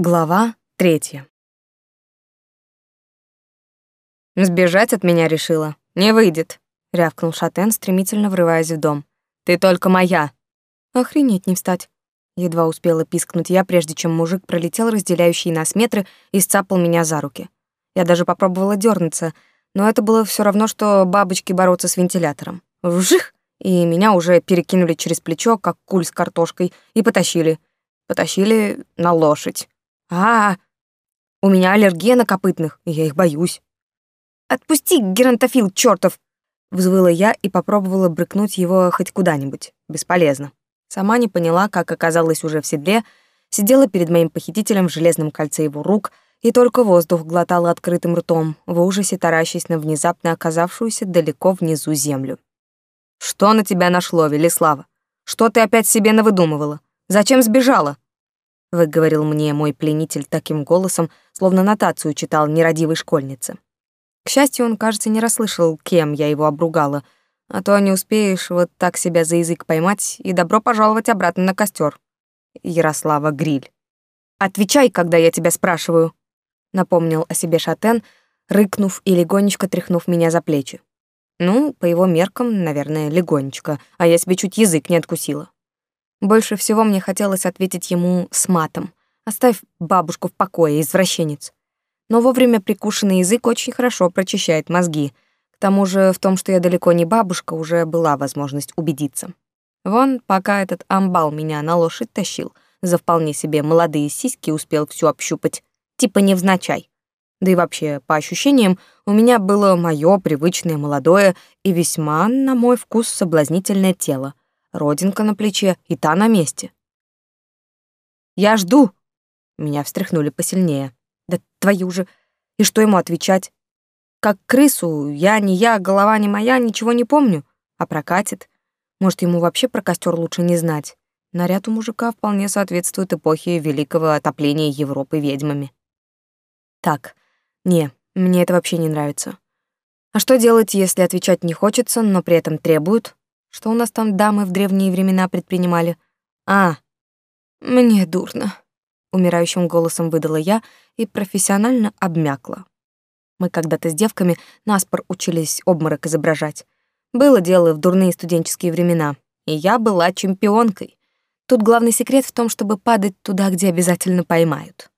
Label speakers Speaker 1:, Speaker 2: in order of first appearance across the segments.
Speaker 1: Глава третья. «Сбежать от меня решила? Не выйдет», — рявкнул Шатен, стремительно врываясь в дом. «Ты только моя!» «Охренеть не встать!» Едва успела пискнуть я, прежде чем мужик пролетел разделяющие нас метры и сцапал меня за руки. Я даже попробовала дернуться, но это было все равно, что бабочки бороться с вентилятором. Вжих! И меня уже перекинули через плечо, как куль с картошкой, и потащили. Потащили на лошадь. А, У меня аллергия на копытных, и я их боюсь. Отпусти, геронтофил чёртов! Взвыла я и попробовала брыкнуть его хоть куда-нибудь. Бесполезно. Сама не поняла, как оказалась уже в седле, сидела перед моим похитителем в железном кольце его рук и только воздух глотала открытым ртом, в ужасе таращась на внезапно оказавшуюся далеко внизу землю. «Что на тебя нашло, Велислава? Что ты опять себе навыдумывала? Зачем сбежала?» Выговорил мне мой пленитель таким голосом, словно нотацию читал нерадивой школьнице. К счастью, он, кажется, не расслышал, кем я его обругала, а то не успеешь вот так себя за язык поймать и добро пожаловать обратно на костер. Ярослава Гриль. «Отвечай, когда я тебя спрашиваю», — напомнил о себе Шатен, рыкнув и легонечко тряхнув меня за плечи. Ну, по его меркам, наверное, легонечко, а я себе чуть язык не откусила. Больше всего мне хотелось ответить ему с матом. «Оставь бабушку в покое, извращенец». Но вовремя прикушенный язык очень хорошо прочищает мозги. К тому же в том, что я далеко не бабушка, уже была возможность убедиться. Вон, пока этот амбал меня на лошадь тащил, за вполне себе молодые сиськи успел всю общупать, типа невзначай. Да и вообще, по ощущениям, у меня было моё привычное молодое и весьма, на мой вкус, соблазнительное тело, родинка на плече, и та на месте. «Я жду!» Меня встряхнули посильнее. «Да твою же! И что ему отвечать? Как крысу, я не я, голова не моя, ничего не помню. А прокатит? Может, ему вообще про костер лучше не знать? Наряд у мужика вполне соответствует эпохе великого отопления Европы ведьмами. Так, не, мне это вообще не нравится. А что делать, если отвечать не хочется, но при этом требуют? Что у нас там дамы в древние времена предпринимали? А, мне дурно, умирающим голосом выдала я и профессионально обмякла. Мы когда-то с девками наспор учились обморок изображать. Было дело в дурные студенческие времена, и я была чемпионкой. Тут главный секрет в том, чтобы падать туда, где обязательно поймают.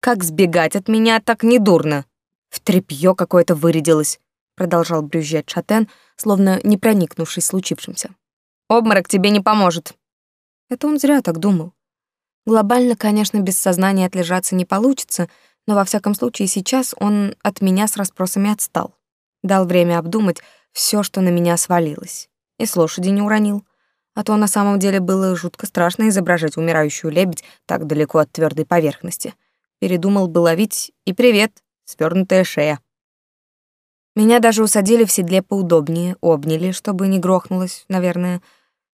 Speaker 1: Как сбегать от меня так недурно? В тряпьё какое-то вырядилось продолжал брюзжать Шатен, словно не проникнувшись случившимся. Обморок тебе не поможет. Это он зря так думал. Глобально, конечно, без сознания отлежаться не получится, но во всяком случае сейчас он от меня с расспросами отстал. Дал время обдумать все, что на меня свалилось. И с лошади не уронил. А то на самом деле было жутко страшно изображать умирающую лебедь так далеко от твердой поверхности. Передумал бы ловить, и привет, свернутая шея. Меня даже усадили в седле поудобнее, обняли, чтобы не грохнулось, наверное.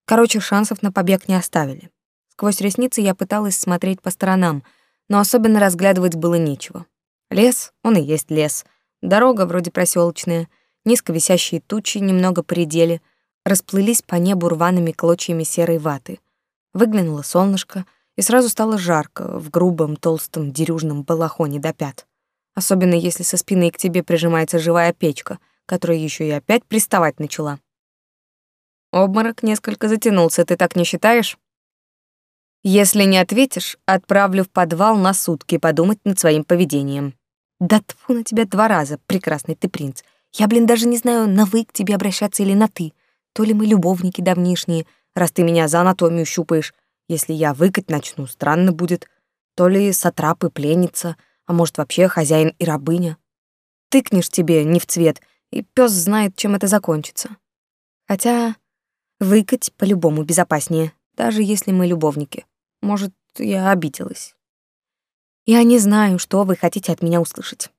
Speaker 1: Короче, шансов на побег не оставили. Сквозь ресницы я пыталась смотреть по сторонам, но особенно разглядывать было нечего. Лес, он и есть лес. Дорога вроде проселочная, низко висящие тучи немного поредели, расплылись по небу рваными клочьями серой ваты. Выглянуло солнышко, и сразу стало жарко в грубом, толстом, дерюжном балахоне до пят особенно если со спины к тебе прижимается живая печка, которая еще и опять приставать начала. Обморок несколько затянулся, ты так не считаешь? Если не ответишь, отправлю в подвал на сутки подумать над своим поведением. Да тьфу на тебя два раза, прекрасный ты принц. Я, блин, даже не знаю, на «вы» к тебе обращаться или на «ты». То ли мы любовники давнишние, раз ты меня за анатомию щупаешь. Если я выкать начну, странно будет. То ли сатрапы пленница — а может, вообще хозяин и рабыня. Тыкнешь тебе не в цвет, и пес знает, чем это закончится. Хотя выкать по-любому безопаснее, даже если мы любовники. Может, я обиделась. Я не знаю, что вы хотите от меня услышать.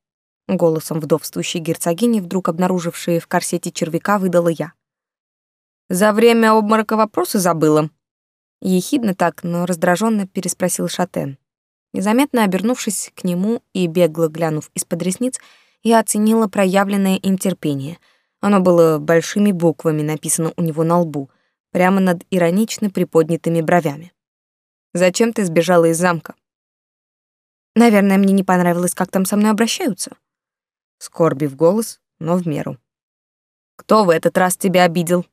Speaker 1: Голосом вдовствующей герцогини, вдруг обнаружившей в корсете червяка, выдала я. За время обморока вопросы забыла. Ехидно так, но раздраженно переспросил Шатен. Незаметно обернувшись к нему и бегло глянув из-под ресниц, я оценила проявленное им терпение. Оно было большими буквами написано у него на лбу, прямо над иронично приподнятыми бровями. «Зачем ты сбежала из замка?» Наверное, мне не понравилось, как там со мной обращаются. Скорби в голос, но в меру. Кто в этот раз тебя обидел?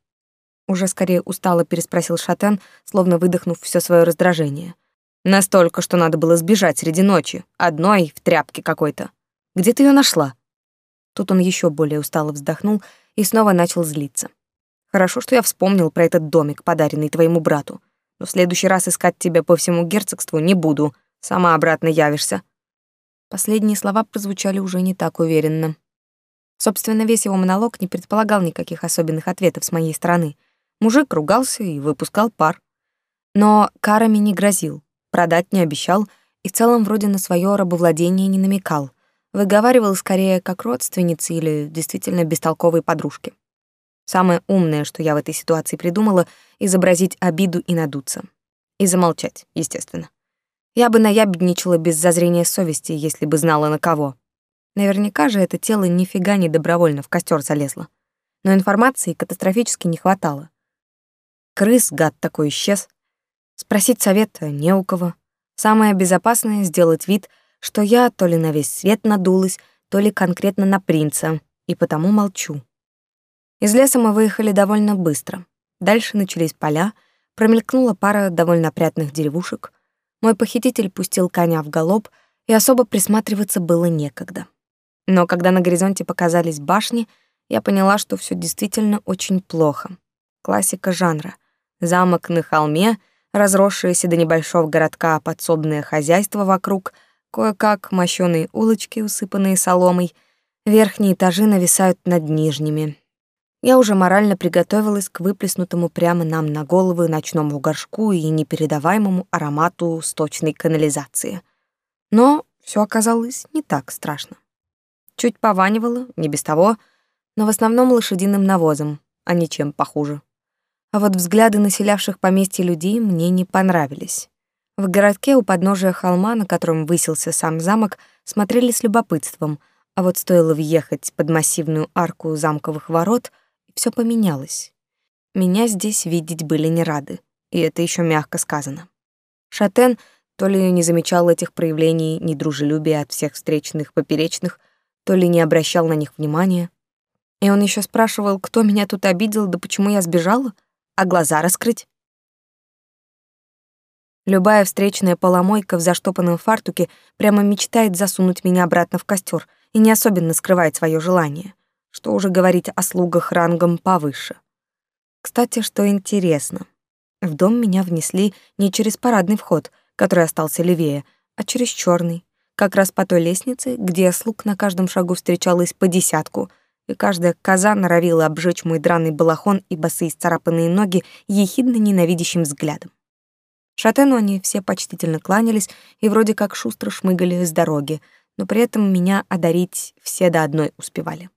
Speaker 1: Уже скорее устало переспросил Шатен, словно выдохнув все свое раздражение. Настолько, что надо было сбежать среди ночи, одной в тряпке какой-то. Где ты ее нашла? Тут он еще более устало вздохнул и снова начал злиться. Хорошо, что я вспомнил про этот домик, подаренный твоему брату. Но в следующий раз искать тебя по всему герцогству не буду. Сама обратно явишься. Последние слова прозвучали уже не так уверенно. Собственно, весь его монолог не предполагал никаких особенных ответов с моей стороны. Мужик ругался и выпускал пар. Но карами не грозил, продать не обещал и в целом вроде на свое рабовладение не намекал. Выговаривал скорее как родственницы или действительно бестолковой подружки. Самое умное, что я в этой ситуации придумала, изобразить обиду и надуться. И замолчать, естественно. Я бы наябедничала без зазрения совести, если бы знала на кого. Наверняка же это тело нифига не добровольно в костер залезло. Но информации катастрофически не хватало. Крыс, гад такой, исчез. Спросить совета не у кого. Самое безопасное — сделать вид, что я то ли на весь свет надулась, то ли конкретно на принца, и потому молчу. Из леса мы выехали довольно быстро. Дальше начались поля, промелькнула пара довольно опрятных деревушек. Мой похититель пустил коня в галоп, и особо присматриваться было некогда. Но когда на горизонте показались башни, я поняла, что все действительно очень плохо. Классика жанра. Замок на холме, разросшееся до небольшого городка подсобное хозяйство вокруг, кое-как мощёные улочки, усыпанные соломой, верхние этажи нависают над нижними. Я уже морально приготовилась к выплеснутому прямо нам на головы ночному горшку и непередаваемому аромату сточной канализации. Но все оказалось не так страшно. Чуть пованивало, не без того, но в основном лошадиным навозом, а ничем похуже. А вот взгляды населявших поместье людей мне не понравились. В городке у подножия холма, на котором высился сам замок, смотрели с любопытством, а вот стоило въехать под массивную арку замковых ворот, и всё поменялось. Меня здесь видеть были не рады, и это еще мягко сказано. Шатен то ли не замечал этих проявлений недружелюбия от всех встречных поперечных, то ли не обращал на них внимания. И он еще спрашивал, кто меня тут обидел, да почему я сбежала — а глаза раскрыть. Любая встречная поломойка в заштопанном фартуке прямо мечтает засунуть меня обратно в костер и не особенно скрывает свое желание. Что уже говорить о слугах рангом повыше. Кстати, что интересно. В дом меня внесли не через парадный вход, который остался левее, а через черный, как раз по той лестнице, где слуг на каждом шагу встречалось по десятку — и каждая коза норовила обжечь мой драный балахон и босые царапанные ноги ехидно ненавидящим взглядом. Шатену они все почтительно кланялись и вроде как шустро шмыгали с дороги, но при этом меня одарить все до одной успевали.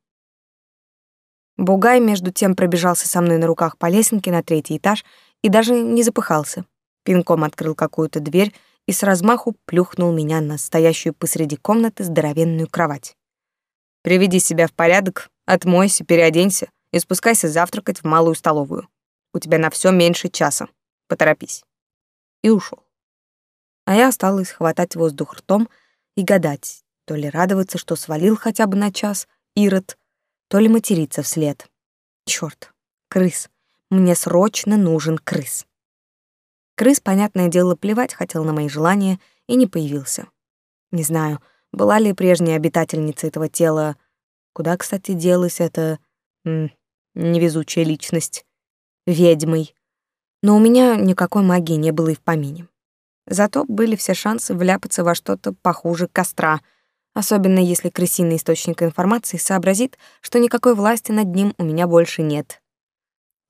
Speaker 1: Бугай между тем пробежался со мной на руках по лесенке на третий этаж и даже не запыхался. Пинком открыл какую-то дверь и с размаху плюхнул меня на стоящую посреди комнаты здоровенную кровать. «Приведи себя в порядок Отмойся, переоденься и спускайся завтракать в малую столовую. У тебя на все меньше часа. Поторопись. И ушел. А я осталась хватать воздух ртом и гадать, то ли радоваться, что свалил хотя бы на час Ирод, то ли материться вслед. Черт, крыс. Мне срочно нужен крыс. Крыс, понятное дело, плевать хотел на мои желания и не появился. Не знаю, была ли прежняя обитательница этого тела Куда, кстати, делась эта невезучая личность? Ведьмой. Но у меня никакой магии не было и в помине. Зато были все шансы вляпаться во что-то похуже костра, особенно если крысиный источник информации сообразит, что никакой власти над ним у меня больше нет.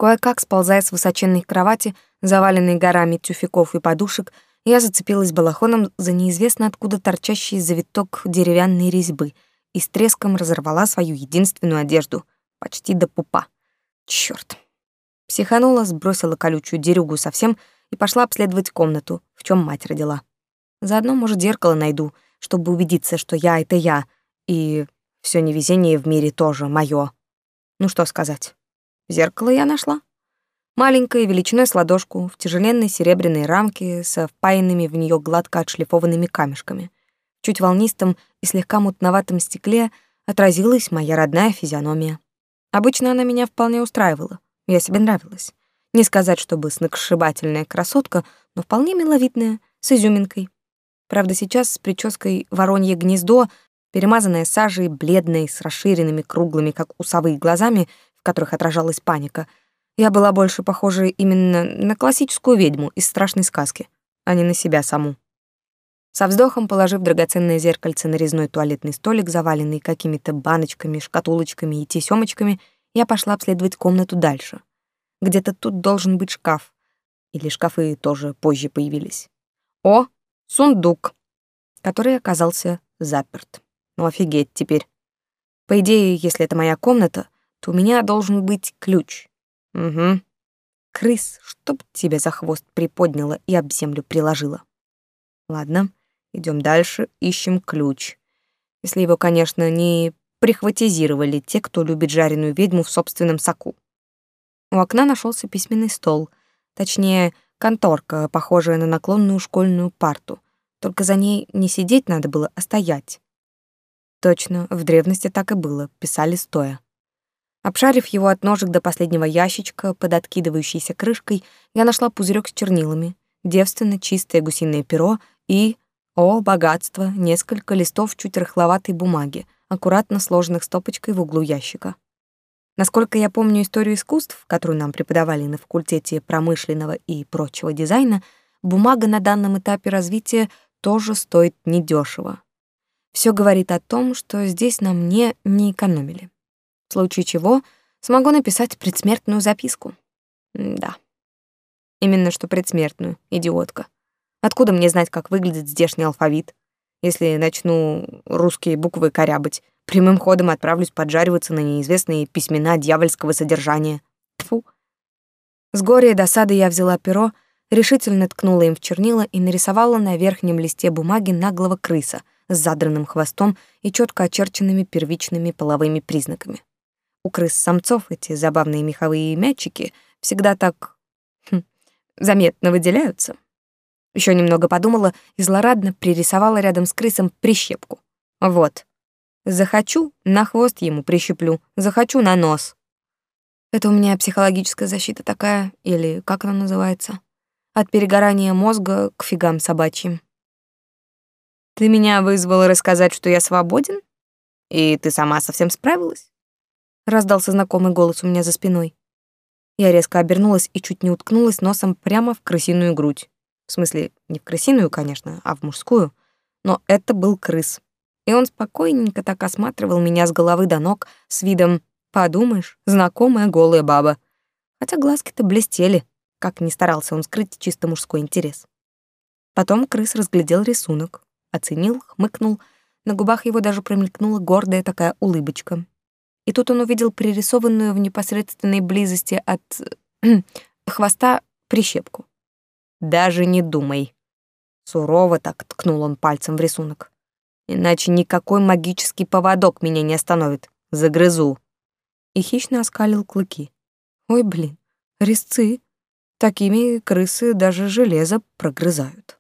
Speaker 1: Кое-как, сползая с высоченной кровати, заваленной горами тюфяков и подушек, я зацепилась балахоном за неизвестно откуда торчащий завиток деревянной резьбы — и с треском разорвала свою единственную одежду, почти до пупа. Чёрт. Психанула, сбросила колючую дерюгу совсем и пошла обследовать комнату, в чем мать родила. Заодно, может, зеркало найду, чтобы убедиться, что я — это я, и все невезение в мире тоже моё. Ну что сказать. Зеркало я нашла. Маленькое, величиной с ладошку, в тяжеленной серебряной рамке со впаянными в нее гладко отшлифованными камешками чуть волнистом и слегка мутноватом стекле отразилась моя родная физиономия. Обычно она меня вполне устраивала, я себе нравилась. Не сказать, чтобы сногсшибательная красотка, но вполне миловидная, с изюминкой. Правда, сейчас с прической «Воронье гнездо», перемазанная сажей, бледной, с расширенными круглыми, как усовые глазами, в которых отражалась паника, я была больше похожа именно на классическую ведьму из страшной сказки, а не на себя саму. Со вздохом положив драгоценное зеркальце на резной туалетный столик, заваленный какими-то баночками, шкатулочками и тесёмочками, я пошла обследовать комнату дальше. Где-то тут должен быть шкаф. Или шкафы тоже позже появились. О, сундук, который оказался заперт. Ну офигеть теперь. По идее, если это моя комната, то у меня должен быть ключ. Угу. Крыс, чтоб тебя за хвост приподняла и об землю приложила. Ладно, идем дальше, ищем ключ. Если его, конечно, не прихватизировали те, кто любит жареную ведьму в собственном соку. У окна нашелся письменный стол, точнее, конторка, похожая на наклонную школьную парту. Только за ней не сидеть надо было, а стоять. Точно, в древности так и было, писали стоя. Обшарив его от ножек до последнего ящичка под откидывающейся крышкой, я нашла пузырек с чернилами, девственно чистое гусиное перо и, о, богатство, несколько листов чуть рыхловатой бумаги, аккуратно сложенных стопочкой в углу ящика. Насколько я помню историю искусств, которую нам преподавали на факультете промышленного и прочего дизайна, бумага на данном этапе развития тоже стоит недешево. Все говорит о том, что здесь на мне не экономили. В случае чего смогу написать предсмертную записку. Да. Именно что предсмертную, идиотка. Откуда мне знать, как выглядит здешний алфавит? Если начну русские буквы корябать, Прямым ходом отправлюсь поджариваться на неизвестные письмена дьявольского содержания. Тфу. С горя и досады я взяла перо, решительно ткнула им в чернила и нарисовала на верхнем листе бумаги наглого крыса с задранным хвостом и четко очерченными первичными половыми признаками. У крыс-самцов эти забавные меховые мячики всегда так хм, заметно выделяются. Еще немного подумала и злорадно пририсовала рядом с крысом прищепку. Вот, Захочу — на хвост ему прищеплю, захочу — на нос. Это у меня психологическая защита такая, или как она называется? От перегорания мозга к фигам собачьим. Ты меня вызвала рассказать, что я свободен? И ты сама совсем справилась? Раздался знакомый голос у меня за спиной. Я резко обернулась и чуть не уткнулась носом прямо в крысиную грудь. В смысле, не в крысиную, конечно, а в мужскую. Но это был крыс и он спокойненько так осматривал меня с головы до ног с видом «подумаешь, знакомая голая баба». Хотя глазки-то блестели, как ни старался он скрыть чисто мужской интерес. Потом крыс разглядел рисунок, оценил, хмыкнул, на губах его даже промелькнула гордая такая улыбочка. И тут он увидел пририсованную в непосредственной близости от хвоста прищепку. «Даже не думай». Сурово так ткнул он пальцем в рисунок. Иначе никакой магический поводок меня не остановит. Загрызу. И хищно оскалил клыки. Ой, блин, резцы. Такими крысы даже железо прогрызают.